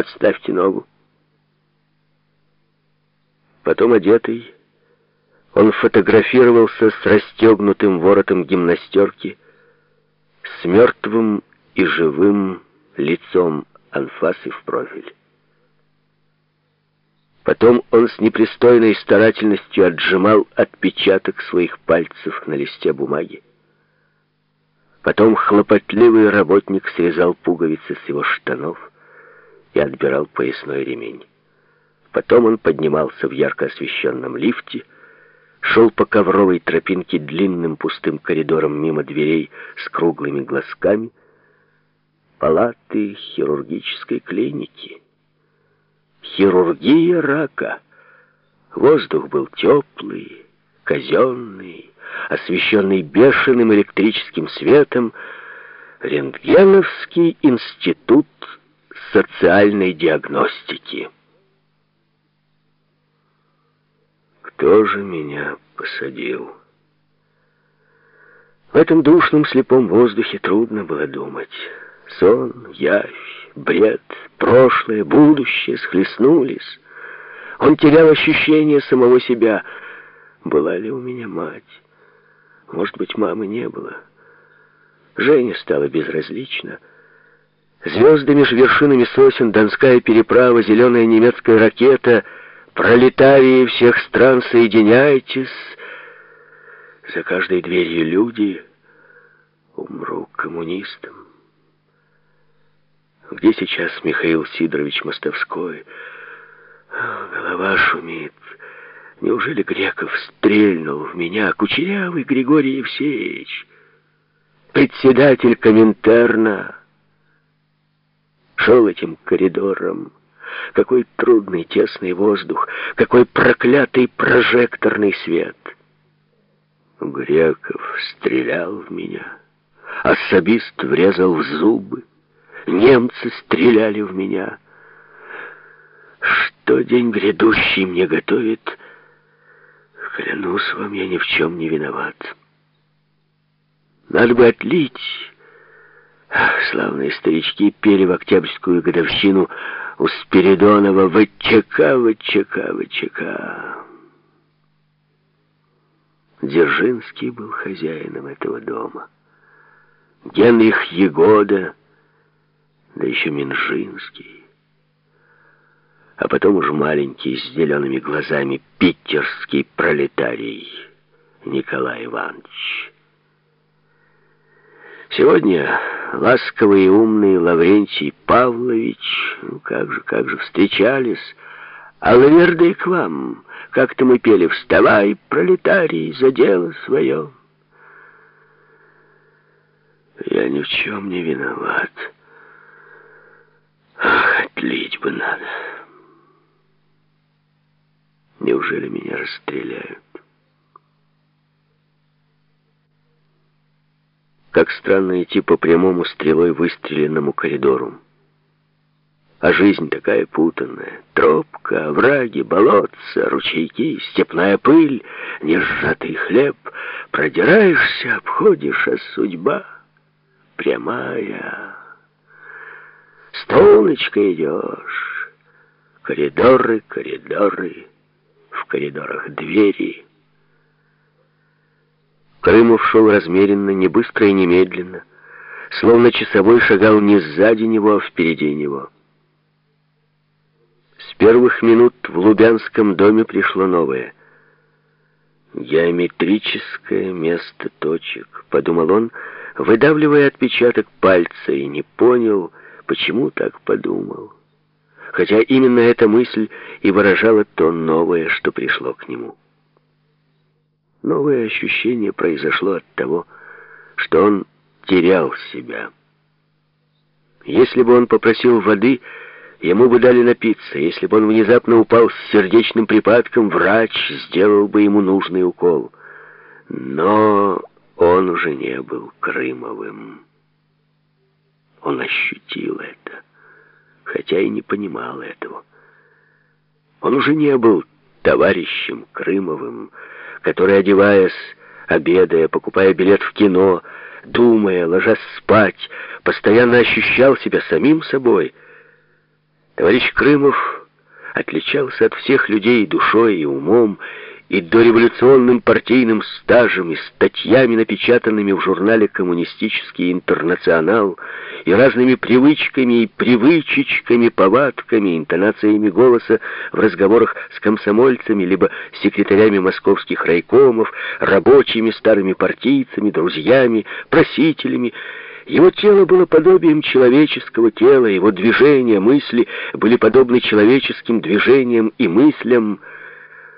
Отставьте ногу. Потом одетый, он фотографировался с расстегнутым воротом гимнастерки, с мертвым и живым лицом анфасы в профиль. Потом он с непристойной старательностью отжимал отпечаток своих пальцев на листе бумаги. Потом хлопотливый работник срезал пуговицы с его штанов и отбирал поясной ремень. Потом он поднимался в ярко освещенном лифте, шел по ковровой тропинке длинным пустым коридором мимо дверей с круглыми глазками, палаты хирургической клиники. Хирургия рака. Воздух был теплый, казенный, освещенный бешеным электрическим светом, Рентгеновский институт социальной диагностики. Кто же меня посадил? В этом душном слепом воздухе трудно было думать. Сон, явь, бред, прошлое, будущее схлестнулись. Он терял ощущение самого себя. Была ли у меня мать? Может быть, мамы не было. Женя стала безразлична. Звезды меж вершинами сосен, Донская переправа, зеленая немецкая ракета, пролетарии всех стран, соединяйтесь. За каждой дверью люди. Умру коммунистом. Где сейчас Михаил Сидорович Мостовской? Голова шумит. Неужели Греков стрельнул в меня, кучерявый Григорий Евсеевич? Председатель Коминтерна шел этим коридором. Какой трудный тесный воздух, какой проклятый прожекторный свет. Греков стрелял в меня, особист врезал в зубы. Немцы стреляли в меня. Что день грядущий мне готовит, клянусь вам, я ни в чем не виноват. Надо бы отлить. Ах, славные старички пели в октябрьскую годовщину у Спиридонова «ВЧК, ВЧК, ВЧК». Дзержинский был хозяином этого дома. Генрих Егода да еще Минжинский. А потом уж маленький, с зелеными глазами, питерский пролетарий Николай Иванович. Сегодня ласковый и умный Лаврентий Павлович, ну как же, как же встречались, а Лаверда и к вам, как-то мы пели «Вставай, пролетарий, за дело свое». Я ни в чем не виноват. Ах, отлить бы надо. Неужели меня расстреляют? Как странно идти по прямому стрелой выстреленному коридору. А жизнь такая путанная. Тропка, овраги, болотца, ручейки, степная пыль, несжатый хлеб. Продираешься, обходишь, а судьба прямая. Струночкой идешь. Коридоры, коридоры, в коридорах двери. Крымов шел размеренно, не быстро и немедленно, словно часовой шагал не сзади него, а впереди него. С первых минут в Лубянском доме пришло новое. «Геометрическое место точек», — подумал он, выдавливая отпечаток пальца, и не понял, Почему так подумал? Хотя именно эта мысль и выражала то новое, что пришло к нему. Новое ощущение произошло от того, что он терял себя. Если бы он попросил воды, ему бы дали напиться. Если бы он внезапно упал с сердечным припадком, врач сделал бы ему нужный укол. Но он уже не был Крымовым. Он ощутил это, хотя и не понимал этого. Он уже не был товарищем Крымовым, который, одеваясь, обедая, покупая билет в кино, думая, ложась спать, постоянно ощущал себя самим собой. Товарищ Крымов отличался от всех людей душой и умом, и дореволюционным партийным стажем, и статьями, напечатанными в журнале «Коммунистический интернационал», и разными привычками и привычечками, повадками, интонациями голоса в разговорах с комсомольцами, либо секретарями московских райкомов, рабочими, старыми партийцами, друзьями, просителями. Его тело было подобием человеческого тела, его движения, мысли были подобны человеческим движениям и мыслям,